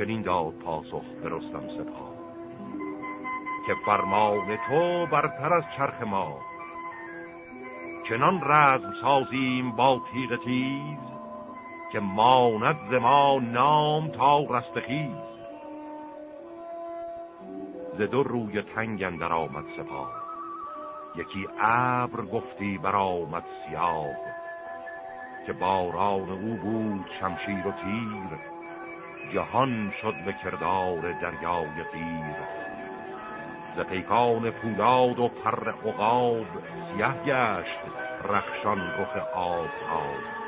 چنین داد پاسخ به رستم سپاه که فرمان تو برتر از چرخ ما. چنان رزم سازیم با تیغ تیز که ماند ز ما نام تا رستخیز ز دو روی تنگ در آمد سپاه یکی ابر گفتی برآمد سیاه که باران او بود شمشیر و تیر. جهان شد به کردار دریای قیر. ز پیکان پولاد و پر عقاب سیه گشت رخشان رخ آفتاب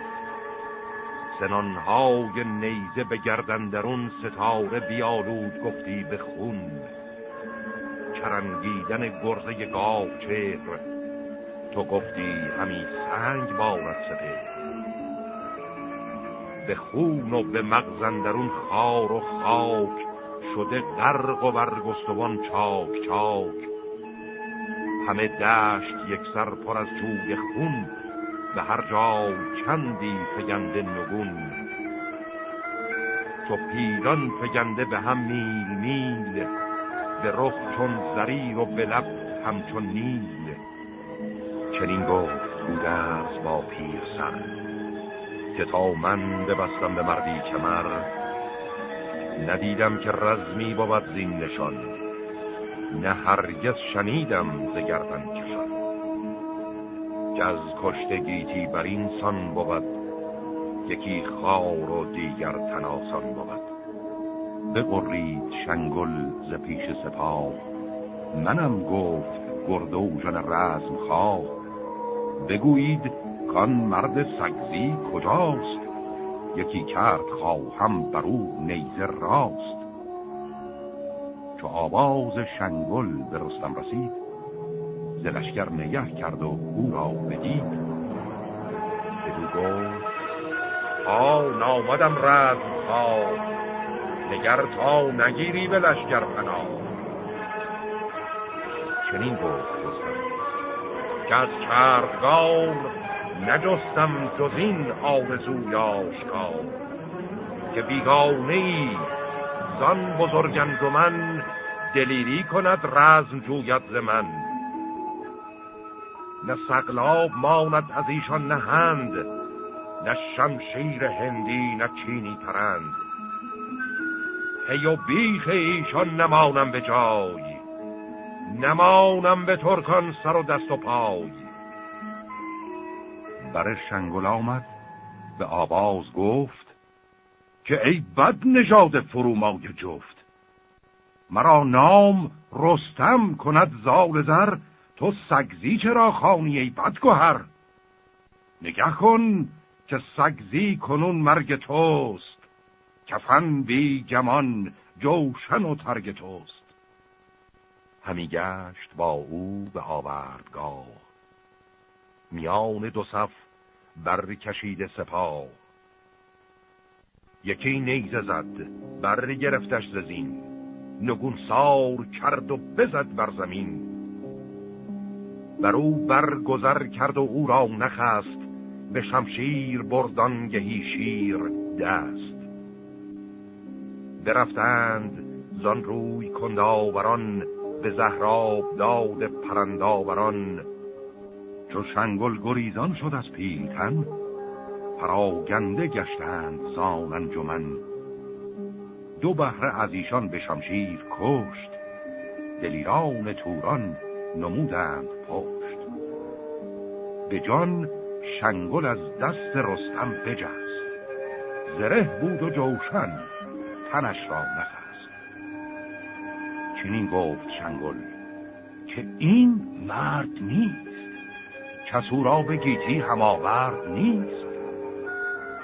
سنانهای نیزه به گردندرون ستاره بیالود گفتی به خون. چرنگیدن گرزه گاو چهر. تو گفتی همی سنگ بارد سپه به خون و به مغزندرون خار و خاک شده غرق و برگستوان چاک چاک. همه دشت یک سر پر از جوی خون به هر جا چندی فگنده نگون. چو پیران فگنده به هم میل میل به رخ چون زریر و به لب همچون نیل. چنین گفت گودرز با پیر سر. که تا من ببستم به مردی کمر ندیدم که رزمی بود زین نشان نه هرگز شنیدم ز گردن کشان. که از کشته گیتی بر این سان بود یکی خار و دیگر تناسان بود. بقرید شنگل ز پیش سپاه منم گفت گردوژن رزم خواه بگویید کان مرد سگزی کجاست؟ یکی کرد خواهم بر او نیزه راست. چو آواز شنگل به رستم رسید ز لشکر نگه کرد و او را بدید. بدو گفت ها نامدم رزم خواه نگر تا نگیری به لشکر پناه. چنین گفت رستم که از نجستم جز این آرزوی آشکار که بیگانه ای زان بزرگند و من دلیری کند رزم جوید ز من. نه سقلاب ماند از ایشان نهند نه شمشیر هندی نه چینی پرند. هی و بیخ ایشان نمانم به جای نمانم به ترکان سر و دست و پای. بر شنگل آمد به آواز گفت که ای بد نژاد فرومای جفت مرا نام رستم کند زال زر تو سگزی چرا خانی ای بدگوهر نگه کن که سگزی کنون مرگ توست کفن بی گمان جوشن و ترگ توست. همی گشت با او به آوردگاه. میان دو صف بر کشید سپاه. یکی نیزه زد بر گرفتش زین. نگون سار کرد و بزد بر زمین. بر او برگذر کرد و او را نخست به شمشیر بردانگهی شیر دست. برفتند زان روی کنداوران به زهراب داد پرنداوران. چو شنگل گریزان شد از پیلتن پراگنده گشتند زان انجمن. دو بهره از ایشان به شمشیر کشت دلیران توران نمودند پشت. به جان شنگل از دست رستم بجست زره بود و جوشن تنش را نخست. چنین گفت شنگل که این مرد نیست. کسو را به گیتی هماورد نیست.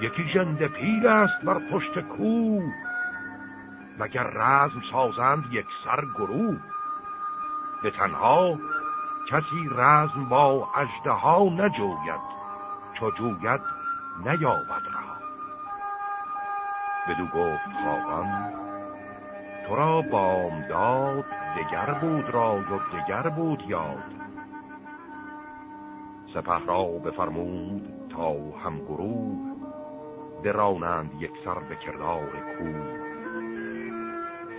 یکی جند پیل است بر پشت کو. مگر رزم سازند یک سر گروه. به تنها کسی رزم با اجده ها نجوید چو جوید نیابد را. بدو گفت خواهان تو را بامداد دگر بود را و دگر بود یاد. سپه را بفرمود تا هم گروه برانند یک سر به کردار کوه.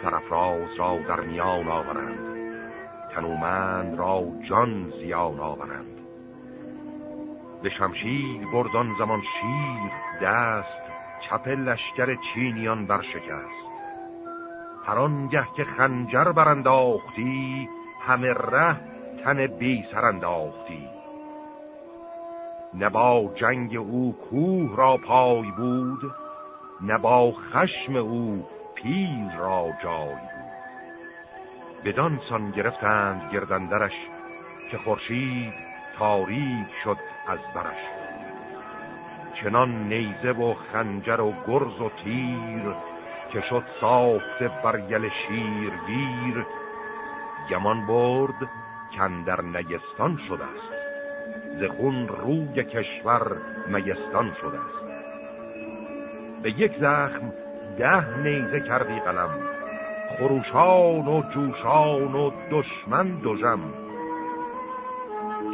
سرفراز را در میان آورند تنومند را جان زیان آورند. به شمشیر بردان زمان شیر دست چپ لشکر چینیان برشکست. هر آنگه که خنجر برانداختی همه ره تن بی سر انداختی. نه با جنگ او کوه را پای بود نه با خشم او پیل را جای بود. بدان سان گرفتند گردندرش که خورشید تاریک شد از برش. چنان نیزه و خنجر و گرز و تیر که شد ساخته برگل شیر گیر گمان برد کندر نگستان شده است. زخون روی کشور میستان شده است. به یک زخم ده نیزه کردی قلم. خروشان و جوشان و دشمن دوژم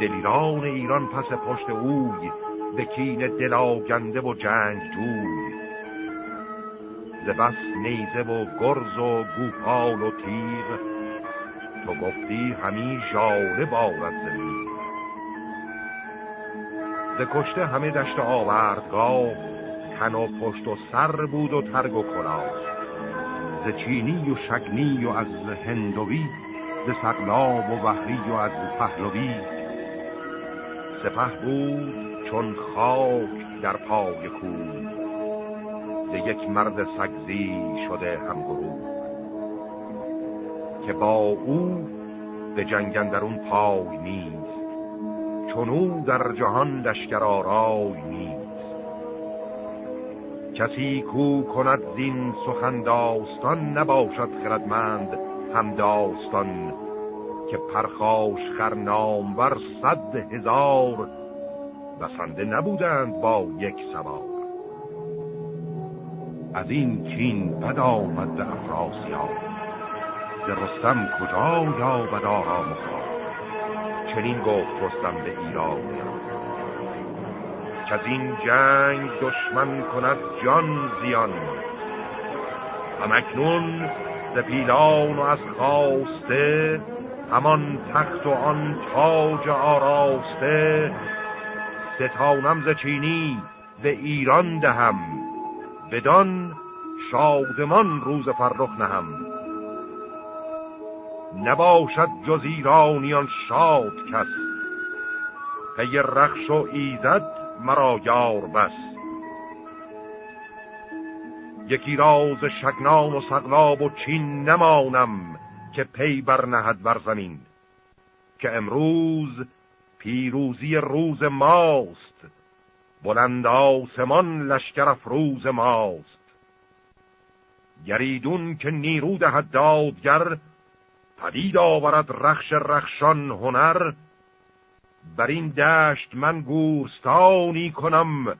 دلیران ایران پس پشت اوی به کین دلاگنده و جنگ جوی. ز بس نیزه و گرز و گوپال و تیغ تو گفتی همی ژاله بارد زمین. ز کشته همه دشت آوردگاه تن و پشت و سر بود و ترگ و کلاه. ز چینی و شگنی و از هندوی ز سقلاب و وحری و از پهلوی. سپه بود چون خاک در پای کود ز یک مرد سگزی شده همگروه که با او به جنگندرون پای نیست. چون او در جهان لشکر آرای نیست. کسی کو کند زین سخن داستان نباشد خردمند هم داستان که پرخاش خرنام بر صد هزار بسنده نبودند با یک سوار. از این کین بد آمد به افراسیان ز رستم کجا یابد آرام چنین گفت رستم به ایرانیان که از این جنگ دشمن کند جان زیان. و مکنون ز پیلان و از خواسته همان تخت و آن تاج آراسته. ستانم ز چینی به ایران دهم بدان شادمان روز فرخ نهم. نباشد جز ایرانیان شاد کس. پی رخش و ایزد مرا یار بس. یکی راز شگنان و سقلاب و چین نمانم که پی برنهد بر زمین که امروز پیروزی روز ماست بلند آسمان لشکر افروز ماست. گریدون که نیرو دهد دادگر پدید آورد رخش رخشان هنر. بر این دشت من گورستانی کنم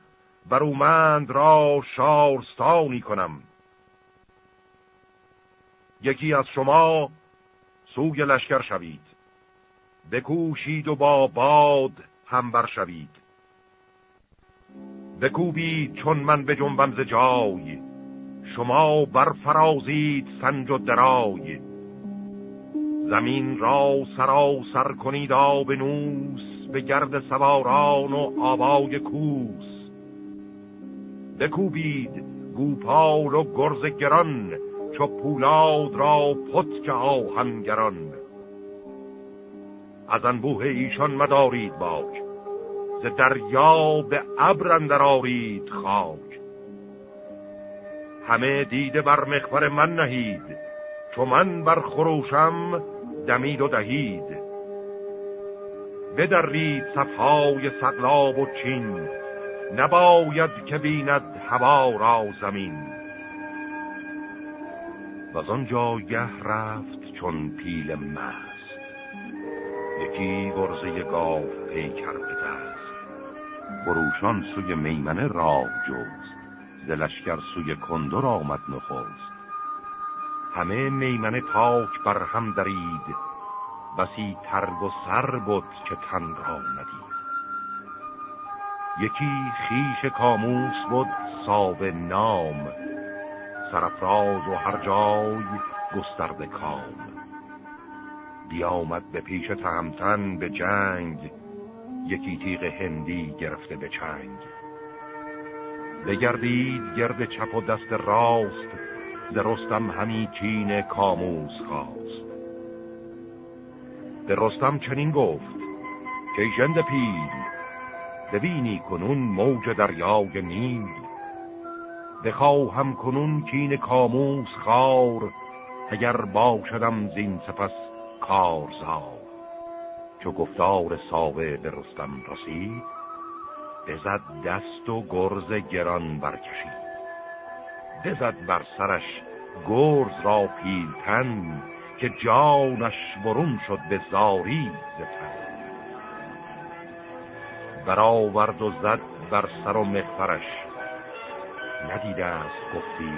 برومند را شارستانی کنم. یکی از شما سوی لشکر شوید بکوشید و با باد هم بر شوید. بکوبید چون من به جنبم ز جای شما برفرازید سنج و درای. زمین را سر کنید آب نوس به گرد سواران و آبای کوس. بکوبید گوپال و گرز گران چو پولاد را پتک آهنگران. از انبوه ایشان مدارید باک ز دریا به ابر آرید خاک. همه دیده بر مخبر من نهید چو من بر خروشم دمید و دهید. بدرید صفهای سقلاب و چین. نباید که بیند هوا را زمین. و آن جایه رفت چون پیل مست. یکی گرزه گاو پیکر به دست. بروشان سوی میمنه راه جوست دلشکر سوی کندر آمد نخوست همه میمنه پاک بر هم درید. بسی ترگ و سر بود که تن را ندید. یکی خیش کاموس بود ساو نام. سرفراز و هر جای گسترد کام. بیامد به پیش تهمتن به جنگ یکی تیغ هندی گرفته به چنگ. بگردید گرد چپ و دست راست ز رستم همی چین کاموز خواست. به رستم چنین گفت که جند پیل ببینی کنون موج دریای نیل بخواهم کنون کین کاموز خار اگر باشدم زین سپس کارزار. چو گفتار ساوه به رستم رسید بزد دست و گرز گران برکشید. بزد بر سرش گرز را پیلتن که جانش برون شد به زاری زتن برآورد و زد بر سر و مغفرش ندیده است گفتی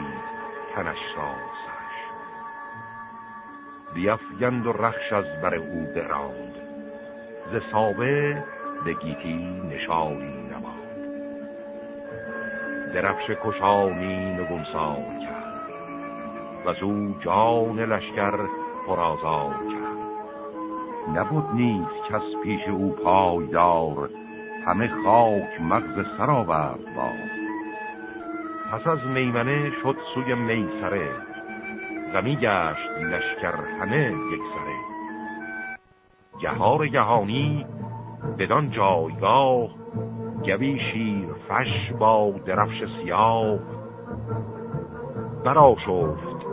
تنش را سرش. بیافگند و رخش از بر او براند. ز سابه به گیتی نشانی. درفش کشانی نگونسار کرد و او جان لشکر پرازار کرد. نبود نیز کس پیش او پایدار همه خاک مغز سر آورد با پس از میمنه شد سوی میسره غمی گشت لشکر همه یک سره. گهار گهانی بدان جایگاه گوی شیر فش با درفش سیاه. برا شفت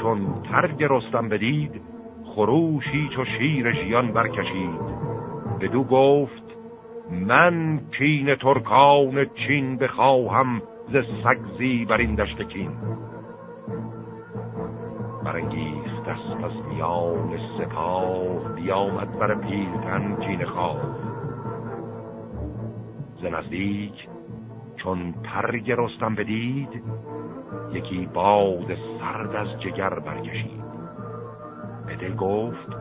چون ترگ رستم بدید خروشی چو شیر ژیان برکشید. بدو گفت من کین ترکان چین بخواهم ز سگزی بر این دشت کین. برانگیخت دست پس میان سپاه بیامد بر پیلتن کین خواه. نزدیک چون ترگ رستم بدید یکی باد سرد از جگر برکشید به دل گفت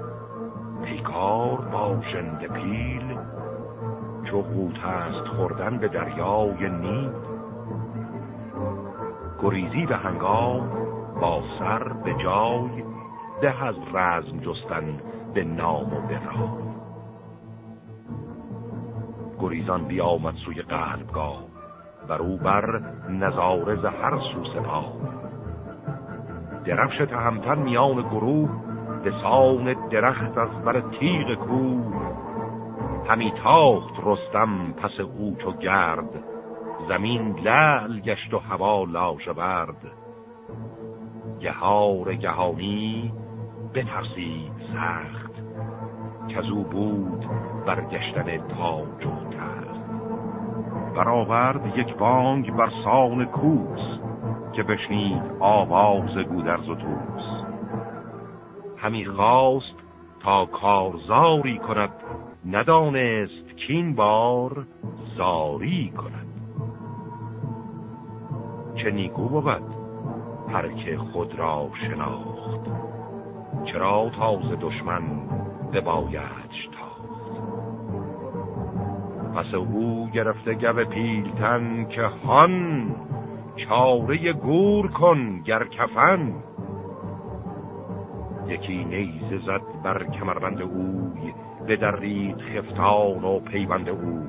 پیکار باشند پیل چو قوت است خوردن به دریای نیل. گریزی به هنگام با سر به جای ده از رزم جستن به نام و به رای. گریزان بیامد سوی قلبگاه. بر او بر نظاره هر سو سپاه. درفش تهمتن میان گروه به سان درخت از بر تیغ کوه. همی تاخت رستم پس او چو گرد. زمین لعل گشت و هوا لاشه برد. گهار گهانی بترسید سخت. که او بود برگشتن تاج و تخت برآورد یک بانگ بر سان کوس که بشنید آواز گودرز و توس همی خواست تا کارزاری کند ندانست کین بار زاری کند. چه نیکو بود هر که خود را شناخت. چرا تاز دشمن ببایدش تاخت؟ پس او گرفته گو پیلتن که هان چاره گور کن گر کفن. یکی نیزه زد بر کمربند اوی بدرید خفتان و پیوند او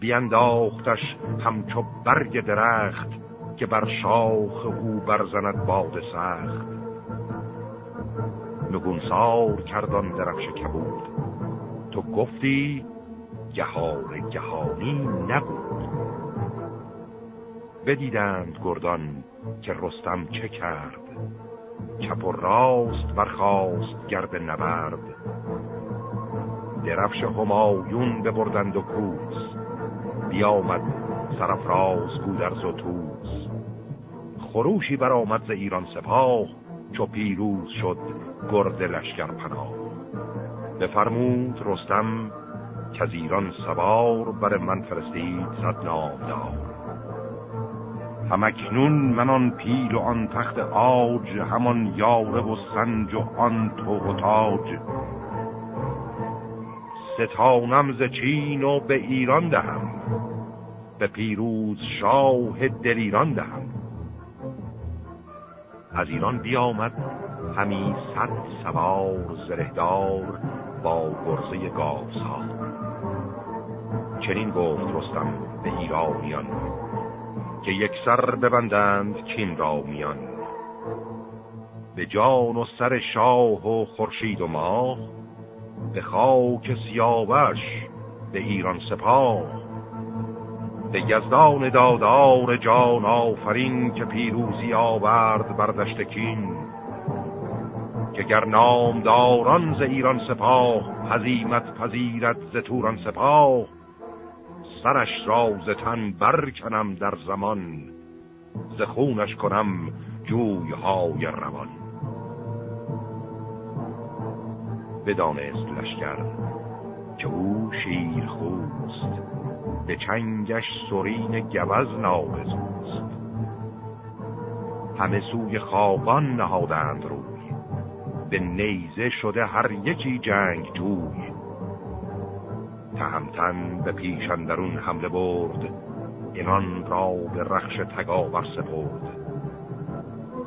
بینداختش همچو برگ درخت که بر شاخ او برزند باد سخت. نگونسار کردان درفش کبود. تو گفتی گهار گهانی نبود. بدیدند گردان که رستم چه کرد. چپ و راست برخاست گرد نبرد. درفش همایون ببردند و کوس. بیامد سرفراز گودرز و توس خروشی برآمد ز ایران سپاه. چو پیروز شد گرد لشکر پناه. بفرمود رستم که از ایران سوار بر من فرستید صد نامدار. همکنون من آن پیل و آن تخت آج همان یاره و سنج و آن تو و تاج. ستانم ز چین و به ایران دهم به پیروز شاه دلیران دهم. از ایران بیامد همی صد سوار زرهدار با گرزه گاوسار. چنین گفت رستم به ایرانیان که یک سر ببندند کین را میان. به جان و سر شاه و خورشید و ماه به خاک سیاوش به ایران سپاه. یزدان دادار جان آفرین که پیروزی آورد بر دشت که گر نامداران ز ایران سپاه هزیمت پذیرد ز توران سپاه سرش را ز تن برکنم در زمان ز خونش کنم جوی های روان. بدانست لشکر به چنگش سرین گوز نابزوست همه سوی خوابان نهادند روی. به نیزه شده هر یکی جنگ جوی. تهمتن به پیشندرون حمله برد. اینان را به رخش تگاور سپرد.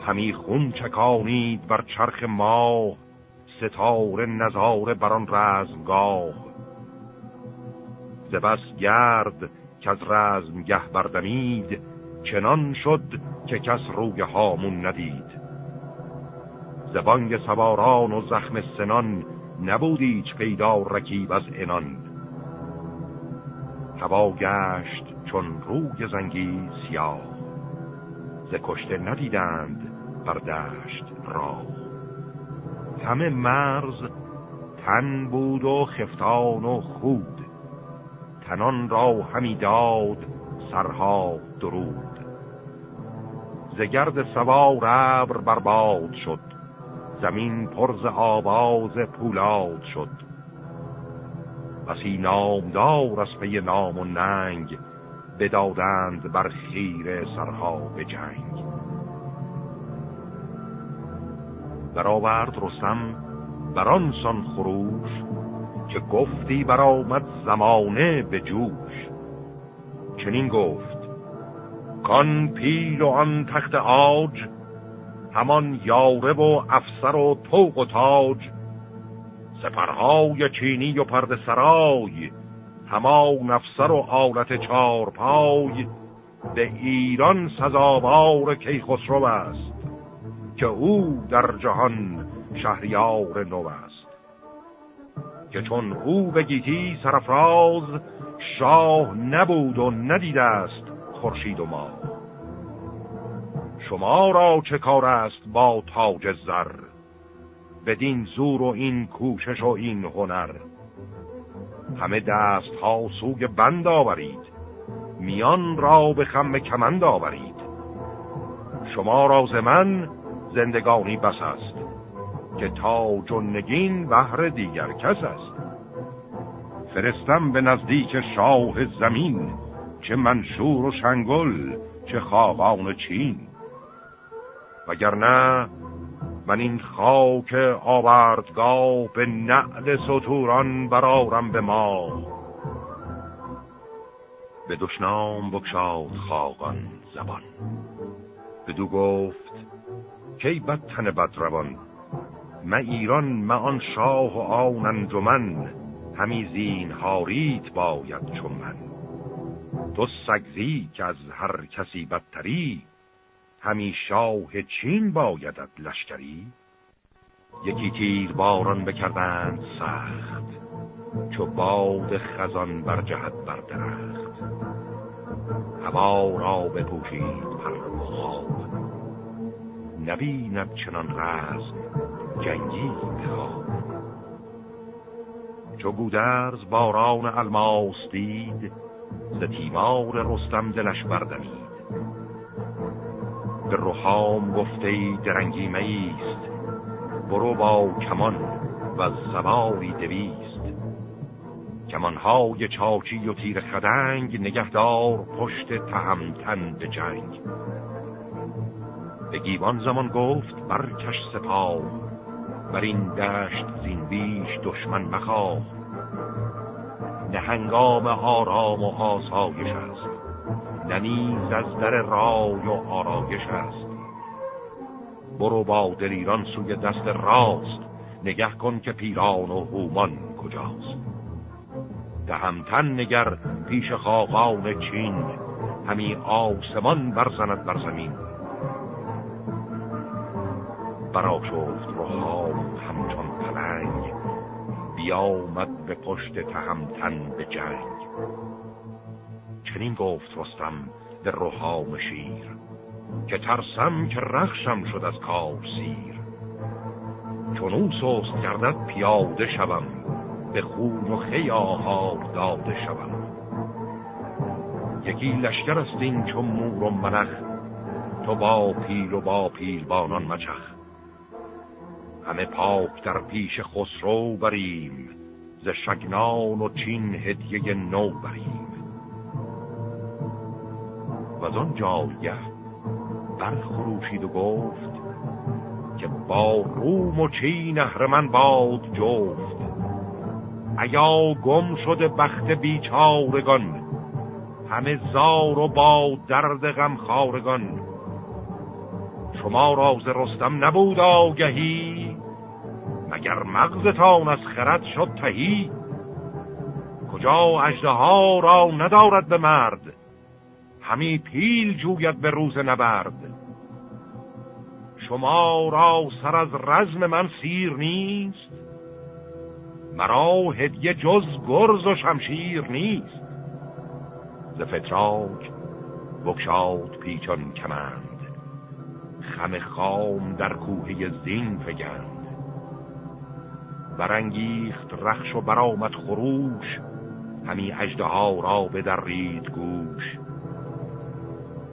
همی خون چکانید بر چرخ ماه. ستاره نظاره بران رزمگاه. زبس گرد که از رزمگه بردمید چنان شد که کس روی هامون ندید. زبانگ سواران و زخم سنان نبودی پیدا رکیب از انان هوا گشت چون روی زنگی سیاه ز کشته ندیدند بر دشت راه. همه مرز تن بود و خفتان و خود. تنان را همی داد سرها درود. زگرد سوار ابر برباد شد زمین پرز آواز پولاد شد. بسی نامدار از پی نام و ننگ بدادند بر خیر سرها به جنگ. برآورد رستم بران سان خروش که گفتی برآمد زمانه به جوش. چنین گفت کان پیل و آن تخت آج همان یاره و افسر و توق و تاج سپرهای چینی و پرد سرای همان افسر و آلت چارپای به ایران سزاوار کیخسرو است که او در جهان شهریار نو است. که چون او به گیتی سرفراز شاه نبود و ندیده است خورشید و ما. شما را چه کار است با تاج زر؟ بدین زور و این کوشش و این هنر. همه دست ها سوی بند آورید. میان را به خم کمند آورید. شما را من زندگانی بس است. که تاج و نگین بهر دیگر کس است. فرستم به نزدیک شاه زمین چه منشور و شنگل چه خاقان چین. وگرنه من این خاک آوردگاه به نعل سطوران برارم به ما به دشنام بکشاد خاقان زبان. بدو گفت کی بد تن بد روان؟ ما ایران ما آن شاه و آن انجمن. همی زین هاریت باید چون من. تو سگزی که از هر کسی بدتری. همی شاه چین بایدد لشکری. یکی تیر باران بکردند سخت چو باد خزان بر جهت بر درخت هوا را بپوشید پر خواب نبیند چنان رزم جنگی خواب چو گودرز باران الماس دید ز تیمار رستم دلش بردمید. به روحام گفته درنگی میست برو با کمان و سواری دویست. کمانهای چاچی و تیر خدنگ نگهدار پشت تهمتن به جنگ. به گیوان زمان گفت برکش سپاه. بر این دشت زین بیش دشمن مخواه. نه هنگام آرام و آسایش است ننیز از در رای و آرایش است. برو با دلیران سوی دست راست نگه کن که پیران و هومان کجاست. دهمتن نگر پیش خاقان چین همی آسمان برزند بر زمین. برا شفت بیامد به پشت تهمتن به جنگ. چنین گفت رستم به روحام شیر که ترسم که رخشم شد از کار سیر. چون اون سوست گردد پیاده شوم به خون و خی آهار داده شوم. یکی لشکر است این چون مور و منخ تو با پیل و با پیلبانان مچخ. همه پاک در پیش خسرو بریم ز شگنان و چین هدیه نو بریم. و از آن جایه برخروشید و گفت که با روم و چین من باد جفت. ایا گم شده بخت بیچارگان همه زار و با درد غم خارگان شما راز رستم نبود آگهی مگر مغزتان از خرد شد تهی کجا اجده را ندارد به مرد؟ همی پیل جوید به روز نبرد. شما را سر از رزم من سیر نیست مرا هدیه جز گرز و شمشیر نیست. ز فتراک بکشاد پیچان کمند خم خام در کوه زین فگند. برانگیخت رخش و برآمد خروش. همی اجده را به درید گوش.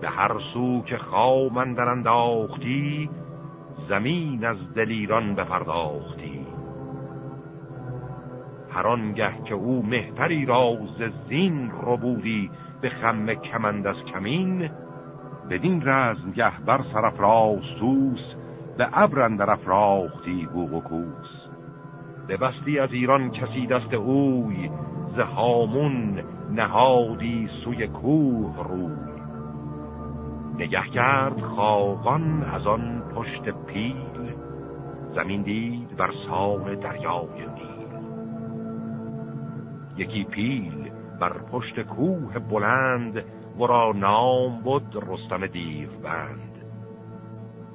به هر سو که خامن در انداختی زمین از دلیران بپرداختی. هر آنگه که او مهتری را ز زین رو بودی به خم کمند از کمین بدین رزمگه بر سرفراز سوس به ابر اندر افراختی بوغ و کوس. بستی از ایران کسی دست اوی ز هامون نهادی سوی کوه روی. نگه کرد خاقان از آن پشت پیل زمین دید بر سال دریای نیل. یکی پیل بر پشت کوه بلند ورا نام بود رستم دیو بند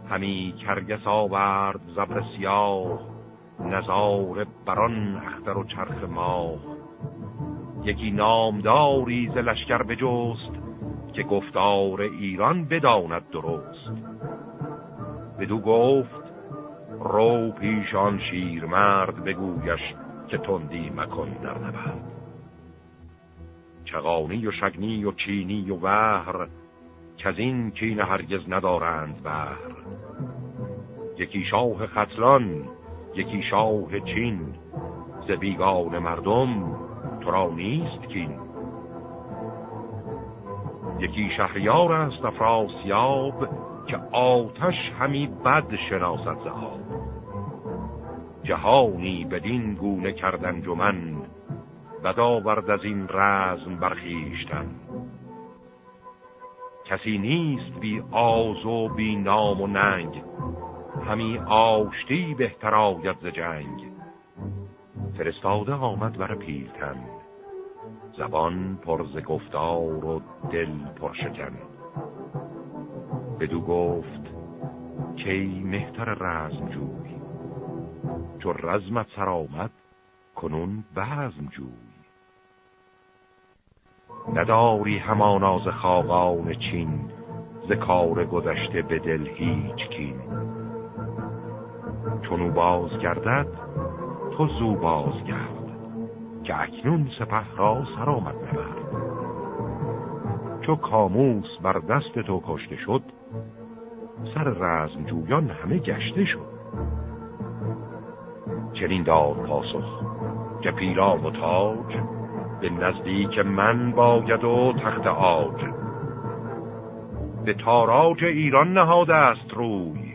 همی کرگس آورد زبر سیاه نظار بران اختر و چرخ ماه یکی نامداری ز لشکر بجست که گفتار ایران بداند درست. بدو گفت رو پیشان شیر مرد بگویش که تندی مکن در نبرد. چغانی و شگنی و چینی و وهر که از این کین هرگز ندارند بهر یکی شاه خطلان یکی شاه چین. ز بیگان مردم تو را نیست کین. یکی شهریار است افراسیاب که آتش همی بد شناسد زهاب جهانی بدین گونه کردن جمن بد آورد از این رزم برخیشتن کسی نیست بی آز و بی نام و ننگ. همی آشتی بهتر آید ز جنگ. فرستاده آمد بر پیلتن. زبان پرز گفتار و دل پرشکن بدو گفت کی مهتر رزم جوی چو رزمت سر آمد کنون بزم جوی نداری همانا ز خاقان چین ز کار گذشته به دل هیچ کین. چون باز گردد تو زو باز که اکنون سپه را سر آمد نبرد. چو کاموس بر دست تو کشته شد سر رزم جویان همه گشته شد. چنین دار پاسخ که پیران و تاج به نزدیک من باید و تخت آج به تاراج ایران نهاده است روی.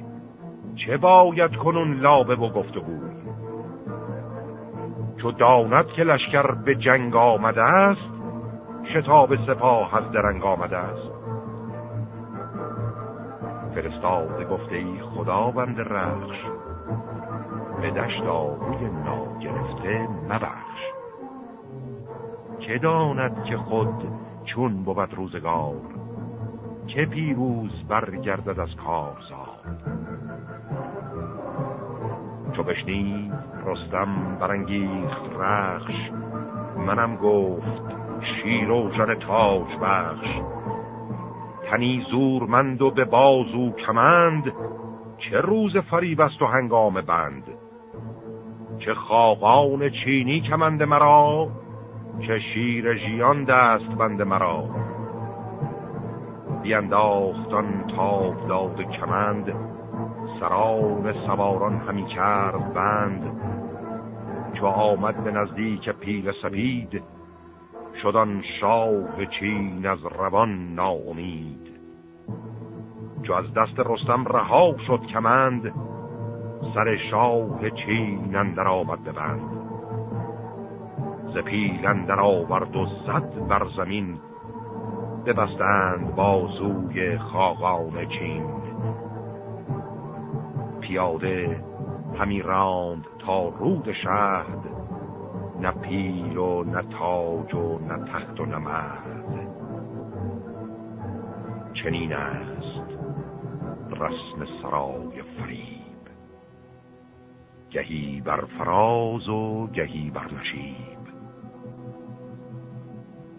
چه باید کنون لابه و گفتگوی چو داند که لشکر به جنگ آمده است شتاب سپاه از درنگ آمده است فرستاده گفته ای خداوند رخش به دشت آبوی ناگرفته مبخش. که داند که خود چون بود روزگار که پیروز برگردد از کارزار. چو بشنید رستم برانگیخت رخش. منم گفت شیر و جن تاج بخش. تنی زورمند و به بازو کمند چه روز فریب است و هنگام بند؟ چه خاقان چینی کمند مرا چه شیر ژیان دست بند مرا. بینداختان تاب داد کمند سران سواران همی کرد بند. چو آمد به نزدیک پیل سپید شدن شاه چین از روان ناامید. چو از دست رستم رها شد کمند سر شاه چین اندر آمد بند. ز پیل اندر آورد و زد بر زمین ببستند بازوی خاقان چین. پیاده همی راند تا رود شهد. نه پیل و نه تاج و نه تخت و نه مرد. چنین است رسم سرای فریب. گهی بر فراز و گهی بر نشیب.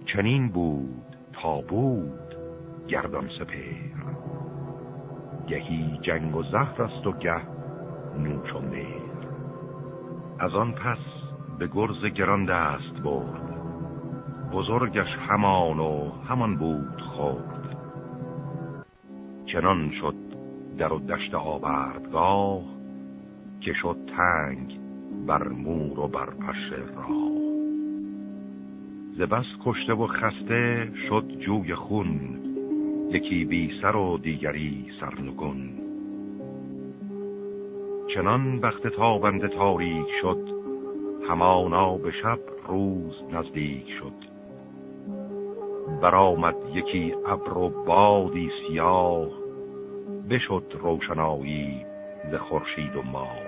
چنین بود تا بود گردان سپیر گهی جنگ و زهر است و گه نوچ و از آن پس به گرز گران دست برد. بزرگش همان و همان بود خورد. چنان شد در و دشت آوردگاه که شد تنگ بر مور و بر پشه راه. ز بس کشته و خسته شد جوی خون. یکی بی سر و دیگری سرنگون. چنان بخت تابنده تاریک شد همانا به شب روز نزدیک شد. برآمد یکی ابر و بادی سیاه بشد روشنایی ز خورشید و ماه.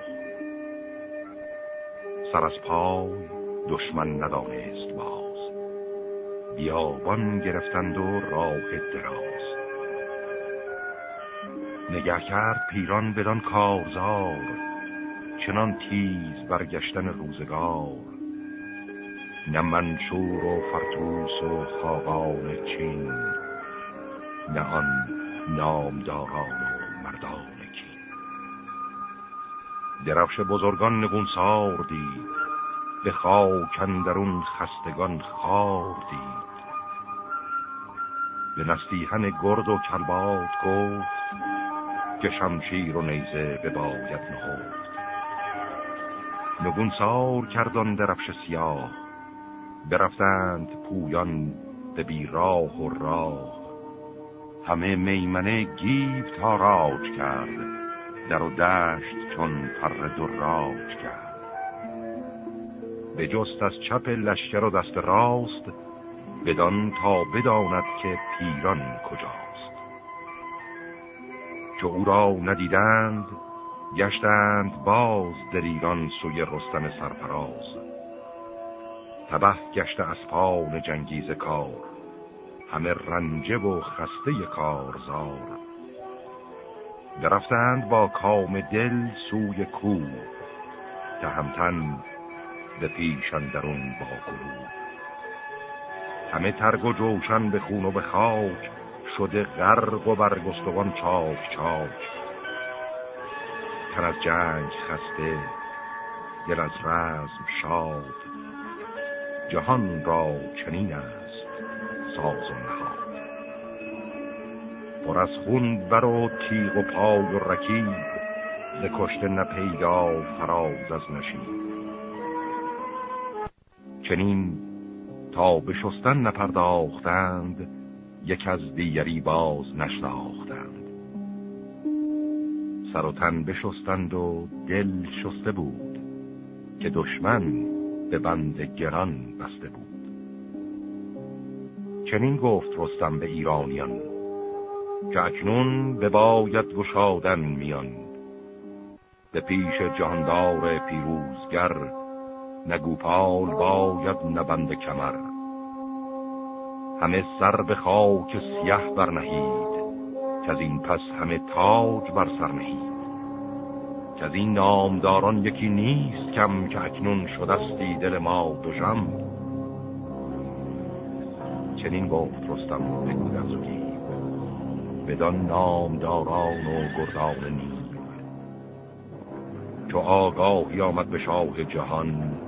سر از پای دشمن ندانست باز بیابان گرفتند و راه دراز. نگه کرد پیران بدان کارزار چنان تیز برگشتن روزگار. نه منشور و فرتوس و خاقان چین نه آن نامداران و مردان کین. درفش بزرگان نگونسار دید به خاک اندرون خستگان خار دید. به نستیهن گرد و کلبات گفت که شمشیر و نیزه به باید نهفت. نگونسار کردان درفش سیاه برفتند پویان به بیراه و راه. همه میمنه گیو تا راج کرد در و دشت چون پر و راج کرد. به جست از چپ لشکر و دست راست بدان تا بداند که پیران کجاست. چو او را ندیدند گشتند باز در ایران سوی رستم سرفراز. تبه گشت اسپان جنگیز کار همه رنجه و خسته کارزار. درفتند با کام دل سوی کو تهمتن به پیشن درون با گروه همه ترگ و جوشن به خون و به خاک شده غرق و برگستوان چاک چاک. تن از جنگ خسته دل از رزم شاد. جهان را چنین است ساز و نهاد. پر از خون بر و تیغ و پای و رکیب ز کشته نپیدا فراز از نشید چنین تا به شستن نپرداختند یک از دیگری باز نشناختند. سر و تن بشستند و دل شسته بود که دشمن به بند گران بسته بود. چنین گفت رستم به ایرانیان که اکنون به باید گشادن میان. به پیش جهاندار پیروزگر نگوپال باید نبند کمر. همه سر به خاک سیه برنهید که از این پس همه تاج بر سر نهید. که از این نامداران یکی نیست کم که اکنون شدستی دل ما دوشم چنین گفت رستم به گودرزگی بدان نامداران و گردان نیم چو آگاهی آمد به شاه جهان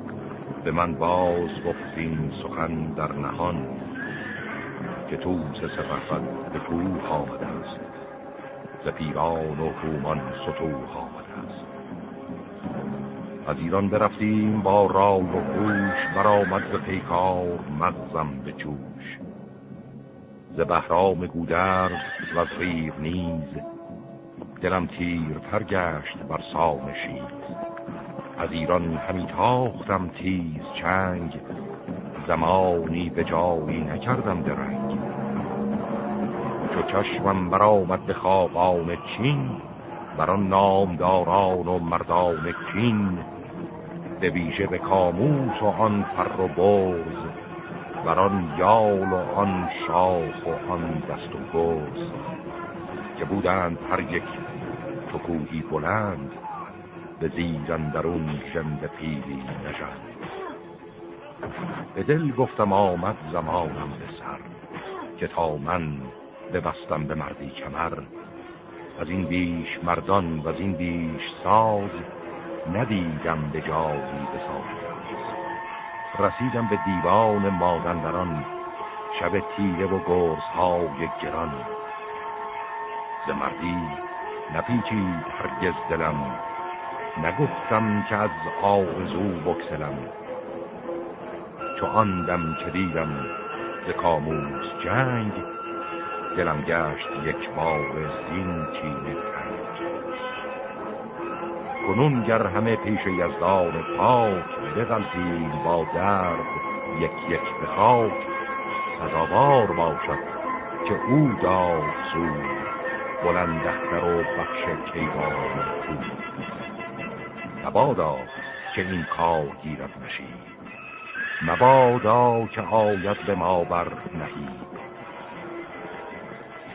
به من باز گفتین سخن در نهان که توس سپهبد به کوه آمده است ز پیران و هومان ستوه آمده است. از ایران برفتیم با رای و هوش برآمد به پیکار مغزم به جوش ز بهرام گودرز و از نیز دلم تیر پر گشت بر سام شید از ایران همی تاختم تیز چنگ زمانی به جایی نکردم درنگ. چو چشمم برآمد به خوابان چین بران نامداران و مردان کین. به ویژه به کاموس و آن فر و برز بران یال و آن شاخ و آن دست و گرز. که بودند هر یک کوهی بلند به زیرن درون ژنده پیلی نژند به دل گفتم آمد زمانم به سر که تا من ببستم به مردی کمر از این بیش مردان و از این بیش ساز ندیدم به جایی بساز رسیدم به دیوان مادندران شب تیره و گرزهای گران. ز مردی نپیچید هرگز دلم نگفتم که از آرزو بکسلم چو آن دم که دیدم ز کاموس جنگ دلم گشت یک بار زین چینه تنگ. کنون گر همه پیش یزدان پاک بغلطیم با درد یک یک به خاک سزاوار باشد که او داد سود بلند اختر و بخش کیوان مبادا که این کار گیرد نشید مبادا که آید به ما بر نهید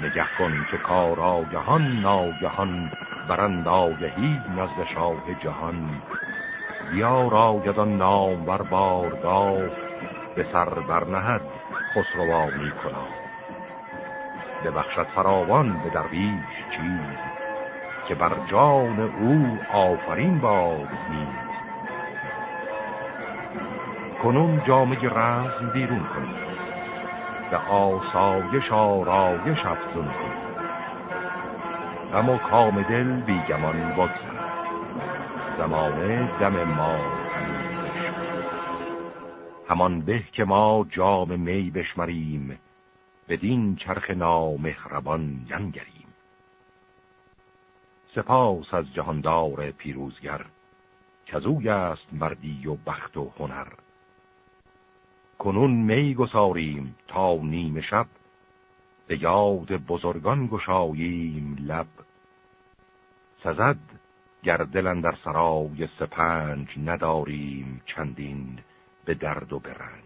نگه کن که کار آگهان ناگهان برند آگهی نزد شاه جهان. بیا راید آن نام بر بارگاه به سر برنهد خسروانی کناد ببخشد فراوان به درویش چیز. که بر جان او آفرین باد نیز کنون جامعه رزم بیرون کنید به آسایش آرایش افزون کنید. اما کام دل بیگمان بگذر زمانه دم ما همان به که ما جام می بشمریم بدین چرخ نامهربان ینگریم سپاس از جهاندار پیروزگر کزوی است مردی و بخت و هنر. کنون می گساریم تا نیم شب به یاد بزرگان گشاییم لب. سزد گر در سرای سپنج نداریم چندین به درد و برنج